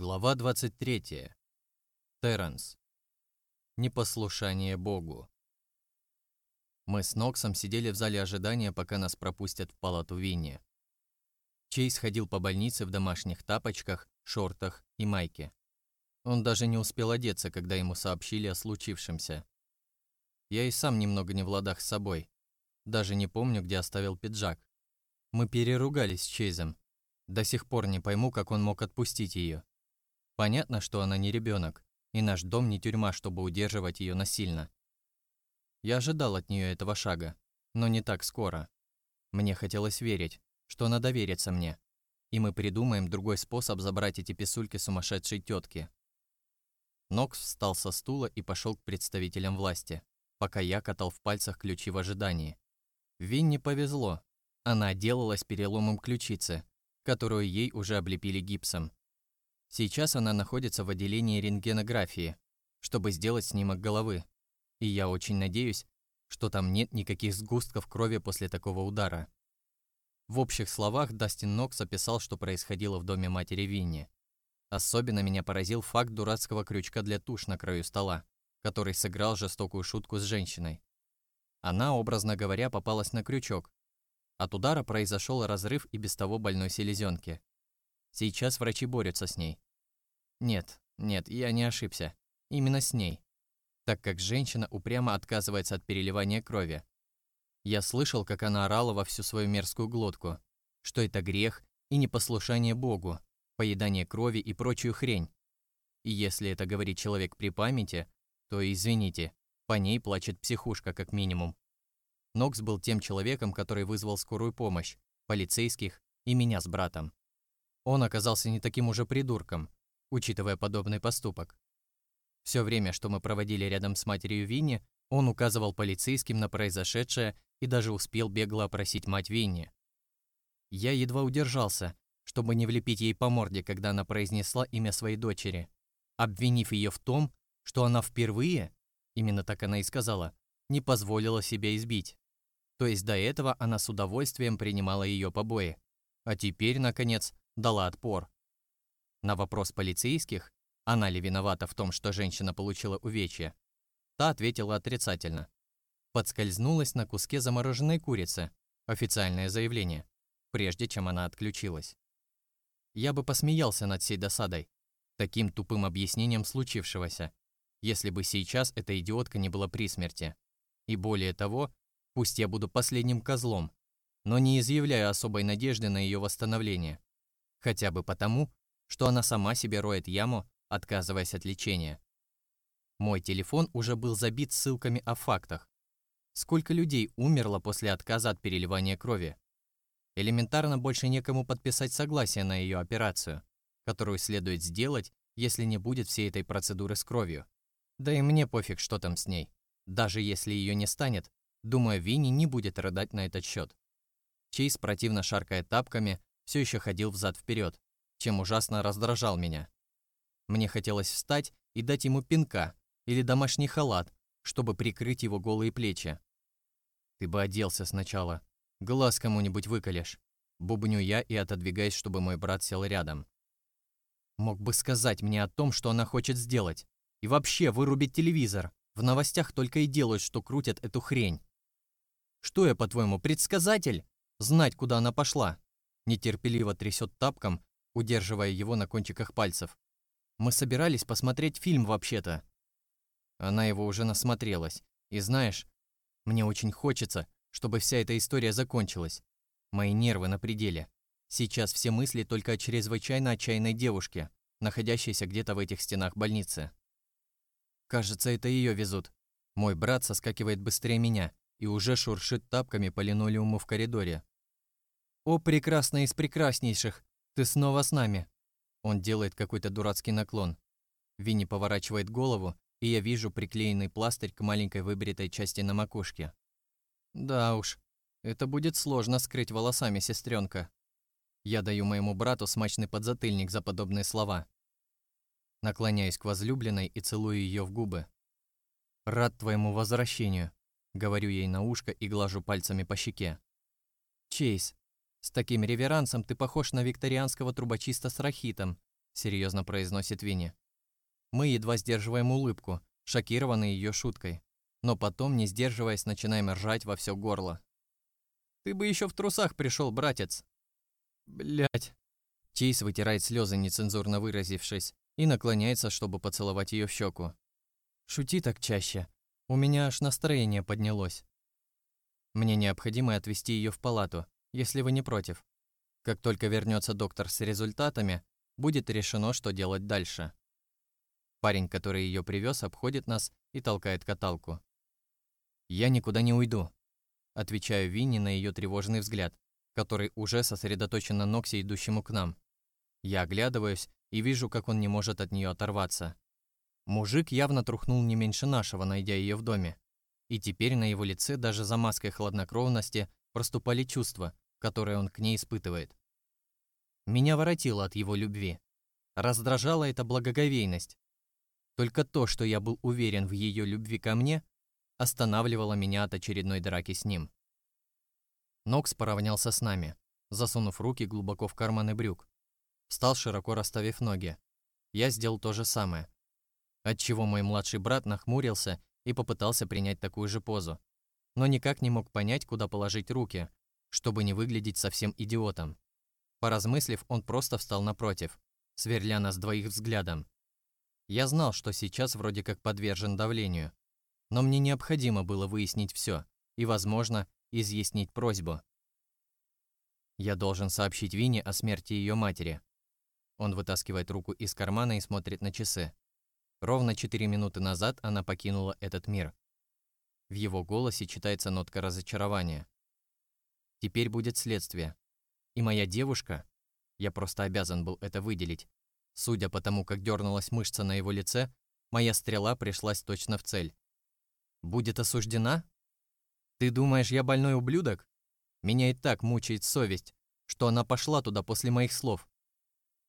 Глава 23. Терренс. Непослушание Богу. Мы с Ноксом сидели в зале ожидания, пока нас пропустят в палату Винни. Чейз ходил по больнице в домашних тапочках, шортах и майке. Он даже не успел одеться, когда ему сообщили о случившемся. Я и сам немного не в ладах с собой. Даже не помню, где оставил пиджак. Мы переругались с Чейзом. До сих пор не пойму, как он мог отпустить ее. Понятно, что она не ребенок, и наш дом не тюрьма, чтобы удерживать ее насильно. Я ожидал от нее этого шага, но не так скоро. Мне хотелось верить, что она доверится мне, и мы придумаем другой способ забрать эти писульки сумасшедшей тетки. Нокс встал со стула и пошел к представителям власти, пока я катал в пальцах ключи в ожидании. Винни повезло. Она отделалась переломом ключицы, которую ей уже облепили гипсом. Сейчас она находится в отделении рентгенографии, чтобы сделать снимок головы. И я очень надеюсь, что там нет никаких сгустков крови после такого удара. В общих словах Дастин Нокс описал, что происходило в доме матери Винни. Особенно меня поразил факт дурацкого крючка для туш на краю стола, который сыграл жестокую шутку с женщиной. Она, образно говоря, попалась на крючок. От удара произошел разрыв и без того больной селезенки. Сейчас врачи борются с ней. Нет, нет, я не ошибся. Именно с ней. Так как женщина упрямо отказывается от переливания крови. Я слышал, как она орала во всю свою мерзкую глотку, что это грех и непослушание Богу, поедание крови и прочую хрень. И если это говорит человек при памяти, то, извините, по ней плачет психушка как минимум. Нокс был тем человеком, который вызвал скорую помощь, полицейских и меня с братом. Он оказался не таким уже придурком, учитывая подобный поступок. Все время, что мы проводили рядом с матерью Винни, он указывал полицейским на произошедшее и даже успел бегло опросить мать Винни. Я едва удержался, чтобы не влепить ей по морде, когда она произнесла имя своей дочери, обвинив ее в том, что она впервые, именно так она и сказала, не позволила себя избить. То есть до этого она с удовольствием принимала ее побои. А теперь, наконец, дала отпор. На вопрос полицейских, она ли виновата в том, что женщина получила увечья, та ответила отрицательно. Подскользнулась на куске замороженной курицы, официальное заявление, прежде чем она отключилась. Я бы посмеялся над всей досадой, таким тупым объяснением случившегося, если бы сейчас эта идиотка не была при смерти. И более того, пусть я буду последним козлом, но не изъявляю особой надежды на ее восстановление. Хотя бы потому, что она сама себе роет яму, отказываясь от лечения. Мой телефон уже был забит ссылками о фактах. Сколько людей умерло после отказа от переливания крови? Элементарно больше некому подписать согласие на ее операцию, которую следует сделать, если не будет всей этой процедуры с кровью. Да и мне пофиг, что там с ней. Даже если ее не станет, думаю, Винни не будет рыдать на этот счет. Чейз противно шаркая тапками, все еще ходил взад-вперед, чем ужасно раздражал меня. Мне хотелось встать и дать ему пинка или домашний халат, чтобы прикрыть его голые плечи. «Ты бы оделся сначала. Глаз кому-нибудь выколешь». Бубню я и отодвигаюсь, чтобы мой брат сел рядом. Мог бы сказать мне о том, что она хочет сделать. И вообще вырубить телевизор. В новостях только и делают, что крутят эту хрень. Что я, по-твоему, предсказатель? Знать, куда она пошла нетерпеливо трясет тапком, удерживая его на кончиках пальцев. «Мы собирались посмотреть фильм вообще-то». Она его уже насмотрелась. И знаешь, мне очень хочется, чтобы вся эта история закончилась. Мои нервы на пределе. Сейчас все мысли только о чрезвычайно отчаянной девушке, находящейся где-то в этих стенах больницы. Кажется, это ее везут. Мой брат соскакивает быстрее меня и уже шуршит тапками по линолеуму в коридоре, «О, прекрасная из прекраснейших! Ты снова с нами!» Он делает какой-то дурацкий наклон. Винни поворачивает голову, и я вижу приклеенный пластырь к маленькой выбритой части на макушке. Да уж, это будет сложно скрыть волосами, сестренка. Я даю моему брату смачный подзатыльник за подобные слова. Наклоняюсь к возлюбленной и целую ее в губы. «Рад твоему возвращению», — говорю ей на ушко и глажу пальцами по щеке. «Чейз, с таким реверансом ты похож на викторианского трубочиста с рахитом, — серьезно произносит Винни. Мы едва сдерживаем улыбку, шокированные ее шуткой. Но потом, не сдерживаясь, начинаем ржать во все горло. «Ты бы еще в трусах пришел, братец!» Блять. Чейз вытирает слезы, нецензурно выразившись, и наклоняется, чтобы поцеловать ее в щеку. «Шути так чаще. У меня аж настроение поднялось. Мне необходимо отвезти ее в палату, если вы не против. Как только вернется доктор с результатами, будет решено, что делать дальше. Парень, который ее привез, обходит нас и толкает каталку. «Я никуда не уйду», — отвечаю Винни на ее тревожный взгляд, который уже сосредоточен на Ноксе, идущему к нам. Я оглядываюсь и вижу, как он не может от нее оторваться. Мужик явно трухнул не меньше нашего, найдя ее в доме. И теперь на его лице даже за маской хладнокровности проступали чувства, которые он к ней испытывает. Меня воротило от его любви. Раздражала эта благоговейность. Только то, что я был уверен в ее любви ко мне, останавливало меня от очередной драки с ним. Нокс поравнялся с нами, засунув руки глубоко в карманы брюк. Встал, широко расставив ноги. Я сделал то же самое. Отчего мой младший брат нахмурился и попытался принять такую же позу. Но никак не мог понять, куда положить руки, чтобы не выглядеть совсем идиотом. Поразмыслив, он просто встал напротив, сверля нас двоих взглядом. Я знал, что сейчас вроде как подвержен давлению, но мне необходимо было выяснить все и, возможно, изъяснить просьбу. Я должен сообщить Вине о смерти ее матери. Он вытаскивает руку из кармана и смотрит на часы. Ровно четыре минуты назад она покинула этот мир. В его голосе читается нотка разочарования. Теперь будет следствие. И моя девушка, я просто обязан был это выделить, судя по тому, как дернулась мышца на его лице, моя стрела пришлась точно в цель. Будет осуждена? Ты думаешь, я больной ублюдок? Меня и так мучает совесть, что она пошла туда после моих слов.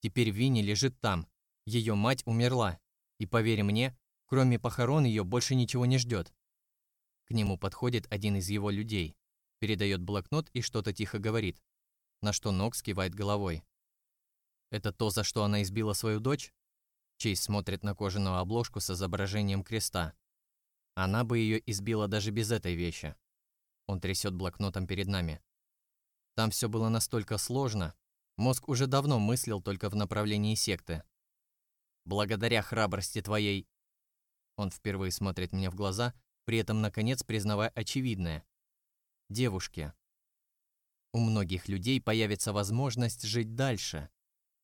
Теперь Винни лежит там. Ее мать умерла. И поверь мне, кроме похорон ее больше ничего не ждет. К нему подходит один из его людей, передает блокнот и что-то тихо говорит, на что Нокс кивает головой. Это то, за что она избила свою дочь? Чейз смотрит на кожаную обложку с изображением креста. Она бы ее избила даже без этой вещи. Он трясет блокнотом перед нами. Там все было настолько сложно. Мозг уже давно мыслил только в направлении секты. Благодаря храбрости твоей... Он впервые смотрит мне в глаза, при этом, наконец, признавая очевидное. Девушки. У многих людей появится возможность жить дальше.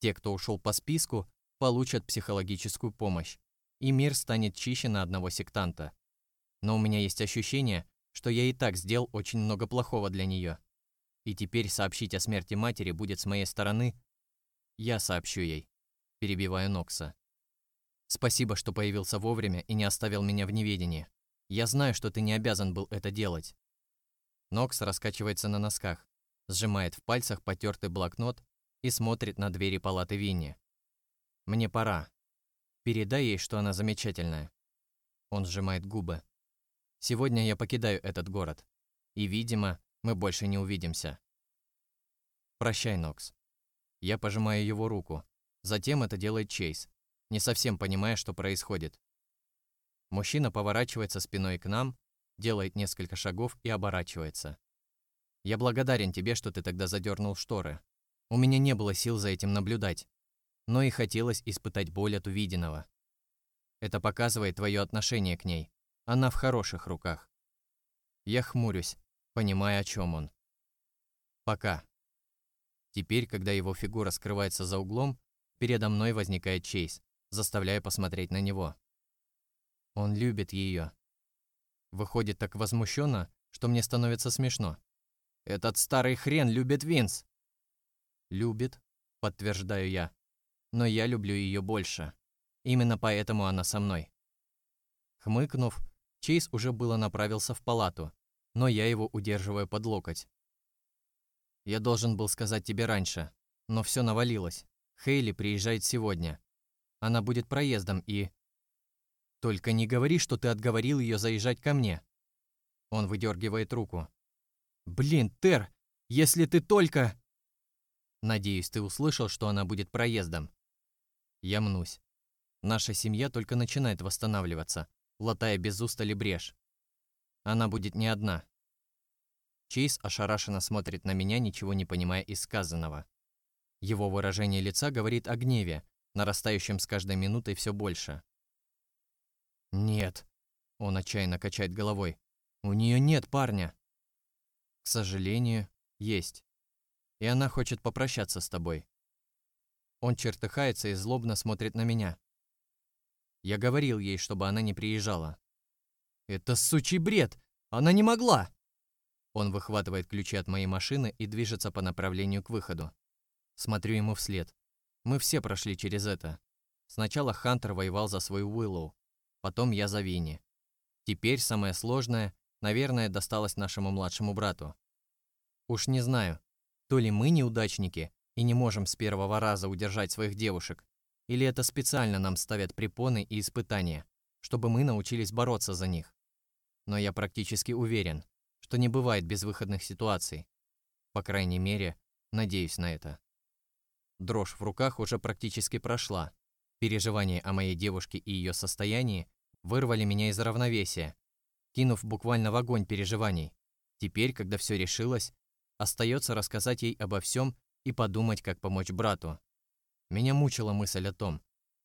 Те, кто ушел по списку, получат психологическую помощь, и мир станет чище на одного сектанта. Но у меня есть ощущение, что я и так сделал очень много плохого для нее. И теперь сообщить о смерти матери будет с моей стороны. Я сообщу ей, перебивая Нокса. Спасибо, что появился вовремя и не оставил меня в неведении. Я знаю, что ты не обязан был это делать. Нокс раскачивается на носках, сжимает в пальцах потертый блокнот и смотрит на двери палаты Винни. Мне пора. Передай ей, что она замечательная. Он сжимает губы. Сегодня я покидаю этот город. И, видимо, мы больше не увидимся. Прощай, Нокс. Я пожимаю его руку. Затем это делает Чейз, не совсем понимая, что происходит. Мужчина поворачивается спиной к нам, делает несколько шагов и оборачивается. Я благодарен тебе, что ты тогда задернул шторы. У меня не было сил за этим наблюдать, но и хотелось испытать боль от увиденного. Это показывает твое отношение к ней, она в хороших руках. Я хмурюсь, понимая, о чем он. Пока. Теперь, когда его фигура скрывается за углом, передо мной возникает Чейз, заставляя посмотреть на него. Он любит ее. Выходит так возмущенно, что мне становится смешно. Этот старый хрен любит Винс. Любит, подтверждаю я. Но я люблю ее больше. Именно поэтому она со мной. Хмыкнув, Чейз уже было направился в палату, но я его удерживаю под локоть. Я должен был сказать тебе раньше, но все навалилось. Хейли приезжает сегодня. Она будет проездом и... Только не говори, что ты отговорил ее заезжать ко мне. Он выдергивает руку. Блин, Тер, если ты только... Надеюсь, ты услышал, что она будет проездом. Я мнусь. Наша семья только начинает восстанавливаться, латая без устали брешь. Она будет не одна. Чейз ошарашенно смотрит на меня, ничего не понимая из сказанного. Его выражение лица говорит о гневе, нарастающем с каждой минутой все больше. «Нет», — он отчаянно качает головой, — «у нее нет парня». «К сожалению, есть. И она хочет попрощаться с тобой». Он чертыхается и злобно смотрит на меня. Я говорил ей, чтобы она не приезжала. «Это сучий бред! Она не могла!» Он выхватывает ключи от моей машины и движется по направлению к выходу. Смотрю ему вслед. Мы все прошли через это. Сначала Хантер воевал за свою Уиллоу, потом я за Винни. Теперь самое сложное, наверное, досталось нашему младшему брату. Уж не знаю, то ли мы неудачники и не можем с первого раза удержать своих девушек, или это специально нам ставят препоны и испытания, чтобы мы научились бороться за них. Но я практически уверен, что не бывает безвыходных ситуаций. По крайней мере, надеюсь на это. Дрожь в руках уже практически прошла. Переживания о моей девушке и ее состоянии вырвали меня из равновесия, кинув буквально в огонь переживаний. Теперь, когда все решилось, остается рассказать ей обо всем и подумать, как помочь брату. Меня мучила мысль о том,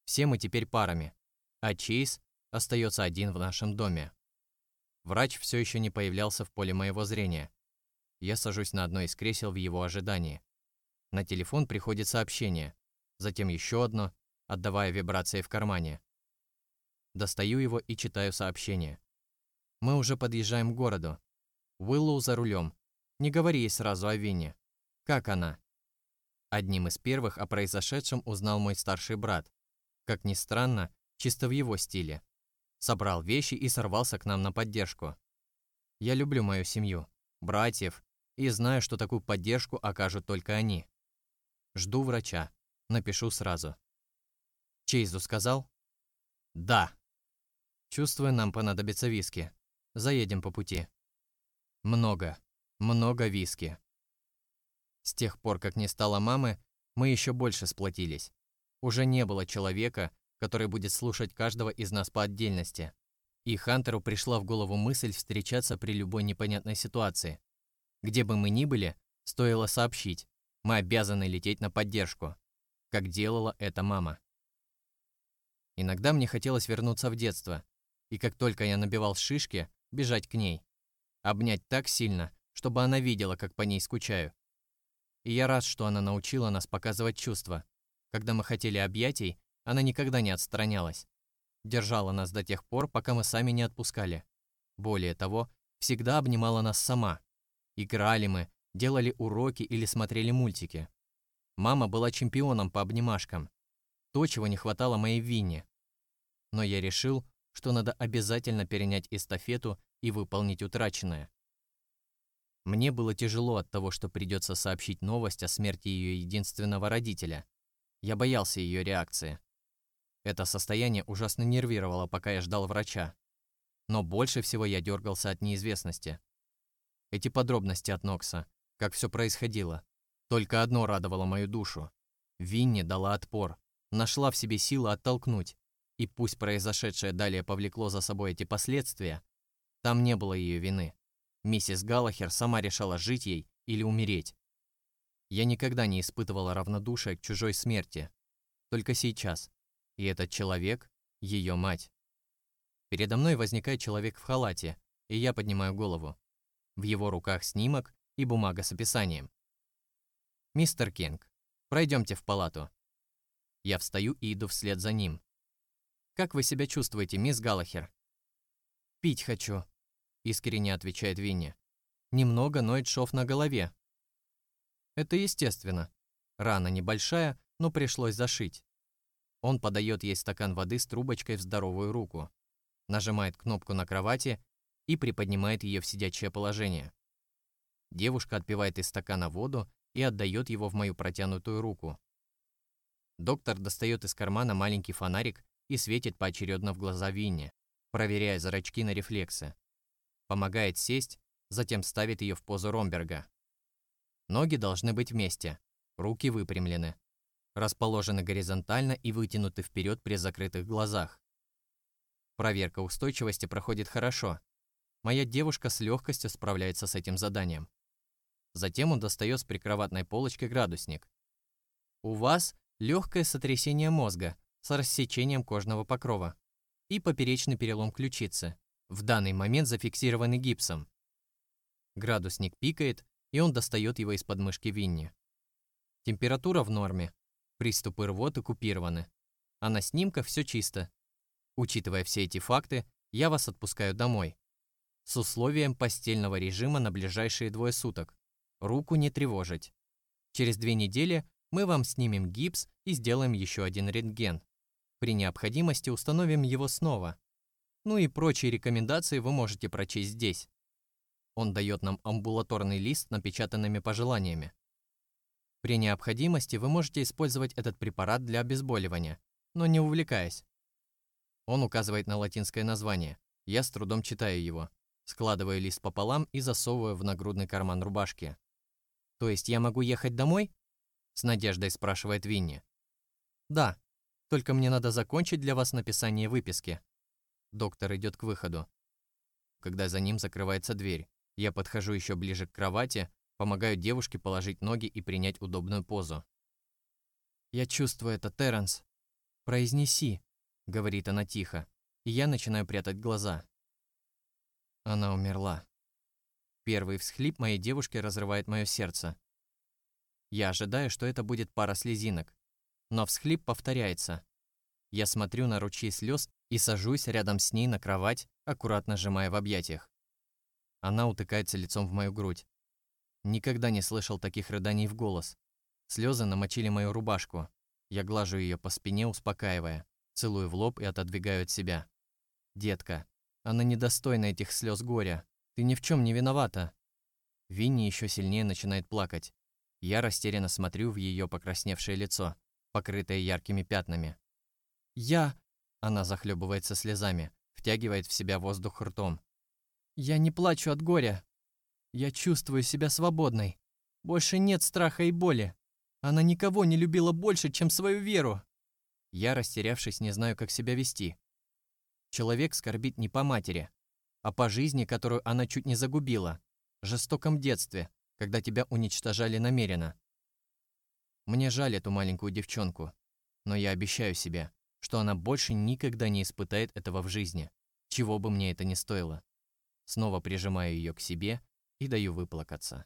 все мы теперь парами, а Чейз остается один в нашем доме. Врач все еще не появлялся в поле моего зрения. Я сажусь на одно из кресел в его ожидании. На телефон приходит сообщение, затем еще одно, отдавая вибрации в кармане. Достаю его и читаю сообщение. Мы уже подъезжаем к городу. Уиллоу за рулем. Не говори ей сразу о Винне. Как она? Одним из первых о произошедшем узнал мой старший брат. Как ни странно, чисто в его стиле собрал вещи и сорвался к нам на поддержку. Я люблю мою семью, братьев, и знаю, что такую поддержку окажут только они. Жду врача. Напишу сразу. Чейзу сказал? Да. Чувствую, нам понадобится виски. Заедем по пути. Много, много виски. С тех пор, как не стало мамы, мы еще больше сплотились. Уже не было человека, который будет слушать каждого из нас по отдельности. И Хантеру пришла в голову мысль встречаться при любой непонятной ситуации. Где бы мы ни были, стоило сообщить, мы обязаны лететь на поддержку, как делала это мама. Иногда мне хотелось вернуться в детство, и как только я набивал шишки, бежать к ней. Обнять так сильно, чтобы она видела, как по ней скучаю. И я рад, что она научила нас показывать чувства. Когда мы хотели объятий, она никогда не отстранялась. Держала нас до тех пор, пока мы сами не отпускали. Более того, всегда обнимала нас сама. Играли мы, делали уроки или смотрели мультики. Мама была чемпионом по обнимашкам. То, чего не хватало моей Винне. Но я решил, что надо обязательно перенять эстафету и выполнить утраченное. Мне было тяжело от того, что придется сообщить новость о смерти ее единственного родителя. Я боялся ее реакции. Это состояние ужасно нервировало, пока я ждал врача. Но больше всего я дергался от неизвестности. Эти подробности от Нокса, как все происходило. Только одно радовало мою душу. Винни дала отпор, нашла в себе силы оттолкнуть. И пусть произошедшее далее повлекло за собой эти последствия, там не было ее вины. Миссис Галлахер сама решала жить ей или умереть. Я никогда не испытывала равнодушия к чужой смерти. Только сейчас, и этот человек – ее мать. Передо мной возникает человек в халате, и я поднимаю голову. В его руках снимок и бумага с описанием. «Мистер Кинг, пройдемте в палату». Я встаю и иду вслед за ним. «Как вы себя чувствуете, мисс Галлахер?» «Пить хочу», – искренне отвечает Винни. «Немного ноет шов на голове». «Это естественно. Рана небольшая, но пришлось зашить. Он подает ей стакан воды с трубочкой в здоровую руку, нажимает кнопку на кровати и приподнимает ее в сидячее положение. Девушка отпивает из стакана воду и отдает его в мою протянутую руку. Доктор достает из кармана маленький фонарик и светит поочередно в глаза Винни, проверяя зрачки на рефлексы. Помогает сесть, затем ставит ее в позу Ромберга. Ноги должны быть вместе, руки выпрямлены. расположены горизонтально и вытянуты вперед при закрытых глазах. Проверка устойчивости проходит хорошо. Моя девушка с легкостью справляется с этим заданием. Затем он достает с прикроватной полочки градусник. У вас легкое сотрясение мозга с рассечением кожного покрова и поперечный перелом ключицы, в данный момент зафиксированный гипсом. Градусник пикает, и он достает его из подмышки Винни. Температура в норме, приступы рвоты купированы, а на снимках все чисто. Учитывая все эти факты, я вас отпускаю домой. С условием постельного режима на ближайшие двое суток. Руку не тревожить. Через две недели мы вам снимем гипс и сделаем еще один рентген. При необходимости установим его снова. Ну и прочие рекомендации вы можете прочесть здесь. Он дает нам амбулаторный лист с напечатанными пожеланиями. При необходимости вы можете использовать этот препарат для обезболивания, но не увлекаясь. Он указывает на латинское название. Я с трудом читаю его, складываю лист пополам и засовываю в нагрудный карман рубашки. «То есть я могу ехать домой?» С надеждой спрашивает Винни. «Да, только мне надо закончить для вас написание выписки». Доктор идет к выходу. Когда за ним закрывается дверь, я подхожу еще ближе к кровати, помогаю девушке положить ноги и принять удобную позу. «Я чувствую это, Терренс. Произнеси», — говорит она тихо, и я начинаю прятать глаза. Она умерла. Первый всхлип моей девушки разрывает мое сердце. Я ожидаю, что это будет пара слезинок, но всхлип повторяется. Я смотрю на ручей слез и сажусь рядом с ней на кровать, аккуратно сжимая в объятиях. Она утыкается лицом в мою грудь. Никогда не слышал таких рыданий в голос. Слезы намочили мою рубашку. Я глажу ее по спине, успокаивая, целую в лоб и отодвигаю от себя. «Детка, она недостойна этих слез горя. Ты ни в чем не виновата». Винни еще сильнее начинает плакать. Я растерянно смотрю в ее покрасневшее лицо, покрытое яркими пятнами. «Я...» Она захлебывается слезами, втягивает в себя воздух ртом. Я не плачу от горя. Я чувствую себя свободной. Больше нет страха и боли. Она никого не любила больше, чем свою веру. Я, растерявшись, не знаю, как себя вести. Человек скорбит не по матери, а по жизни, которую она чуть не загубила, жестоком детстве, когда тебя уничтожали намеренно. Мне жаль эту маленькую девчонку, но я обещаю себе, что она больше никогда не испытает этого в жизни, чего бы мне это ни стоило. Снова прижимаю ее к себе и даю выплакаться.